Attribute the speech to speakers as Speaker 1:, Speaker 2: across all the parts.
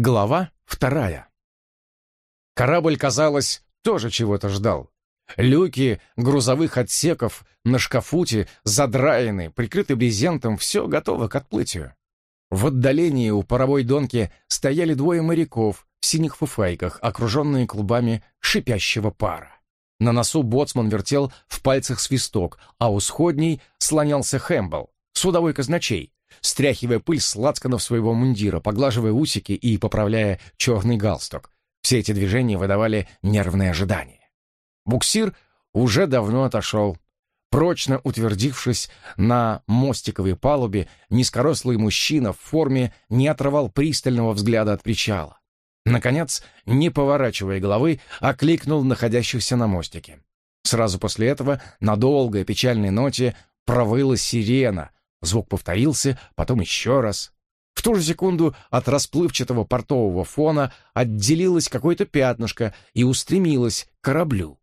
Speaker 1: Глава вторая. Корабль, казалось, тоже чего-то ждал. Люки грузовых отсеков на шкафуте задраены, прикрыты брезентом, все готово к отплытию. В отдалении у паровой донки стояли двое моряков в синих фуфайках, окруженные клубами шипящего пара. На носу боцман вертел в пальцах свисток, а у сходней слонялся Хэмбл, судовой казначей, стряхивая пыль с лацканов своего мундира, поглаживая усики и поправляя черный галстук. Все эти движения выдавали нервное ожидание. Буксир уже давно отошел. Прочно утвердившись на мостиковой палубе, низкорослый мужчина в форме не отрывал пристального взгляда от причала. Наконец, не поворачивая головы, окликнул находящихся на мостике. Сразу после этого на долгой печальной ноте провыла сирена, Звук повторился, потом еще раз. В ту же секунду от расплывчатого портового фона отделилось какое-то пятнышко и устремилось к кораблю.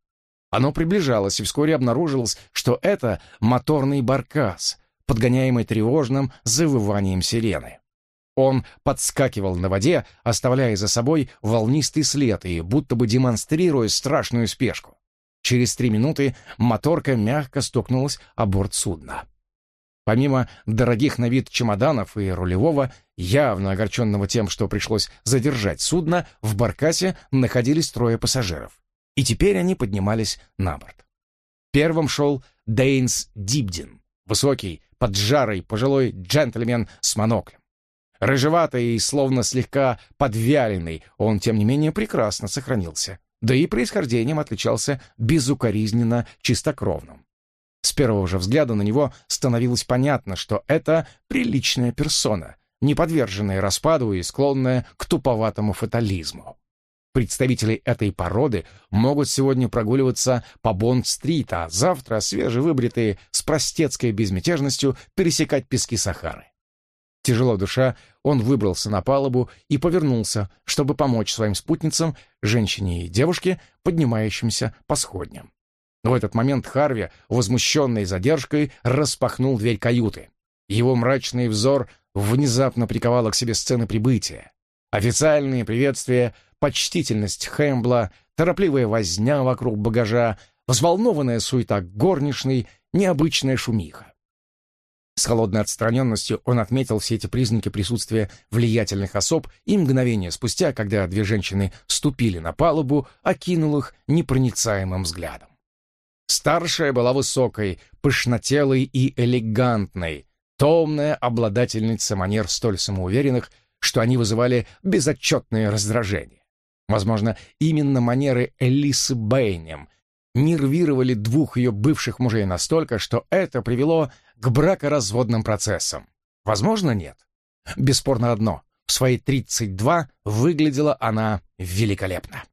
Speaker 1: Оно приближалось, и вскоре обнаружилось, что это моторный баркас, подгоняемый тревожным завыванием сирены. Он подскакивал на воде, оставляя за собой волнистый след и будто бы демонстрируя страшную спешку. Через три минуты моторка мягко стукнулась о борт судна. Помимо дорогих на вид чемоданов и рулевого, явно огорченного тем, что пришлось задержать судно, в баркасе находились трое пассажиров. И теперь они поднимались на борт. Первым шел Дейнс Дибдин, высокий, поджарый, пожилой джентльмен с моноклем. Рыжеватый и словно слегка подвяленный, он, тем не менее, прекрасно сохранился. Да и происхождением отличался безукоризненно чистокровным. С первого же взгляда на него становилось понятно, что это приличная персона, не подверженная распаду и склонная к туповатому фатализму. Представители этой породы могут сегодня прогуливаться по Бонд-стрит, а завтра, свежевыбритые, с простецкой безмятежностью, пересекать пески Сахары. Тяжело душа, он выбрался на палубу и повернулся, чтобы помочь своим спутницам, женщине и девушке, поднимающимся по сходням. В этот момент Харви, возмущенный задержкой, распахнул дверь каюты. Его мрачный взор внезапно приковало к себе сцены прибытия. Официальные приветствия, почтительность Хэмбла, торопливая возня вокруг багажа, взволнованная суета горничной, необычная шумиха. С холодной отстраненностью он отметил все эти признаки присутствия влиятельных особ и мгновение спустя, когда две женщины ступили на палубу, окинул их непроницаемым взглядом. Старшая была высокой, пышнотелой и элегантной, томная обладательница манер столь самоуверенных, что они вызывали безотчетное раздражение. Возможно, именно манеры Элисы Бэйнем нервировали двух ее бывших мужей настолько, что это привело к бракоразводным процессам. Возможно, нет. Бесспорно одно. В свои 32 выглядела она великолепно.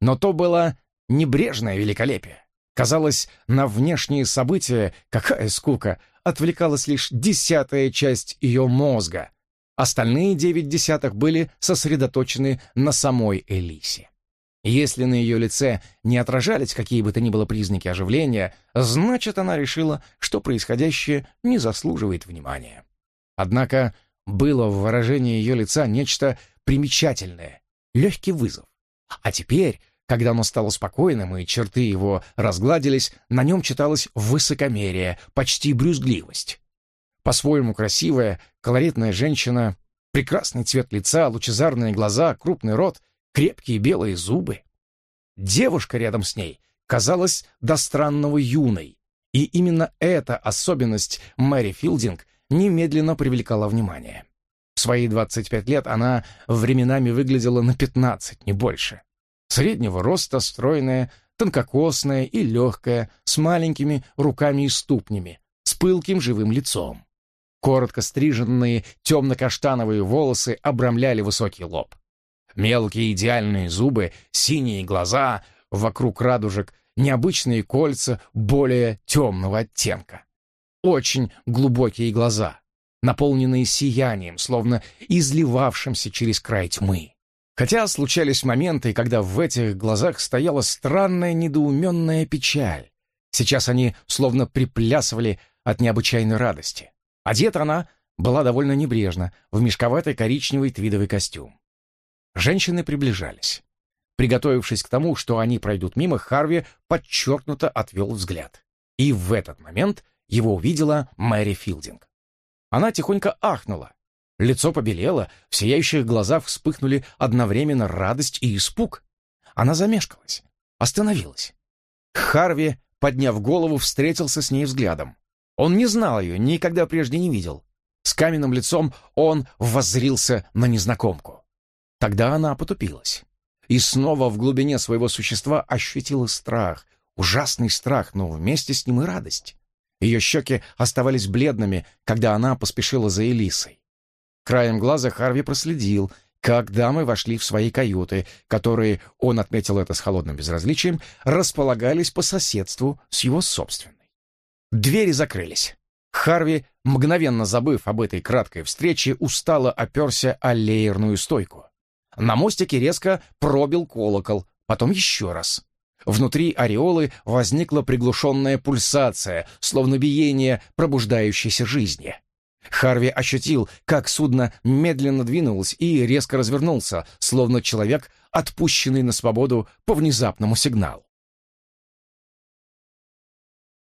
Speaker 1: Но то было небрежное великолепие. Казалось, на внешние события, какая скука, отвлекалась лишь десятая часть ее мозга. Остальные девять десятых были сосредоточены на самой Элисе. Если на ее лице не отражались какие бы то ни было признаки оживления, значит, она решила, что происходящее не заслуживает внимания. Однако было в выражении ее лица нечто примечательное, легкий вызов. А теперь когда оно стало спокойным и черты его разгладились, на нем читалось высокомерие, почти брюзгливость. По-своему красивая, колоритная женщина, прекрасный цвет лица, лучезарные глаза, крупный рот, крепкие белые зубы. Девушка рядом с ней казалась до странного юной, и именно эта особенность Мэри Филдинг немедленно привлекала внимание. В свои 25 лет она временами выглядела на 15, не больше. Среднего роста, стройная, тонкокосная и легкая, с маленькими руками и ступнями, с пылким живым лицом. Коротко стриженные темно-каштановые волосы обрамляли высокий лоб. Мелкие идеальные зубы, синие глаза, вокруг радужек необычные кольца более темного оттенка. Очень глубокие глаза, наполненные сиянием, словно изливавшимся через край тьмы. Хотя случались моменты, когда в этих глазах стояла странная недоуменная печаль. Сейчас они словно приплясывали от необычайной радости. Одета она была довольно небрежно, в мешковатый коричневый твидовый костюм. Женщины приближались. Приготовившись к тому, что они пройдут мимо, Харви подчеркнуто отвел взгляд. И в этот момент его увидела Мэри Филдинг. Она тихонько ахнула. Лицо побелело, в сияющих глазах вспыхнули одновременно радость и испуг. Она замешкалась, остановилась. Харви, подняв голову, встретился с ней взглядом. Он не знал ее, никогда прежде не видел. С каменным лицом он воззрился на незнакомку. Тогда она потупилась. И снова в глубине своего существа ощутила страх, ужасный страх, но вместе с ним и радость. Ее щеки оставались бледными, когда она поспешила за Элисой. Краем глаза Харви проследил, как дамы вошли в свои каюты, которые, он отметил это с холодным безразличием, располагались по соседству с его собственной. Двери закрылись. Харви, мгновенно забыв об этой краткой встрече, устало оперся о леерную стойку. На мостике резко пробил колокол, потом еще раз. Внутри ореолы возникла приглушенная пульсация, словно биение пробуждающейся жизни. Харви ощутил, как судно медленно двинулось и резко развернулся, словно человек, отпущенный на свободу по внезапному сигналу.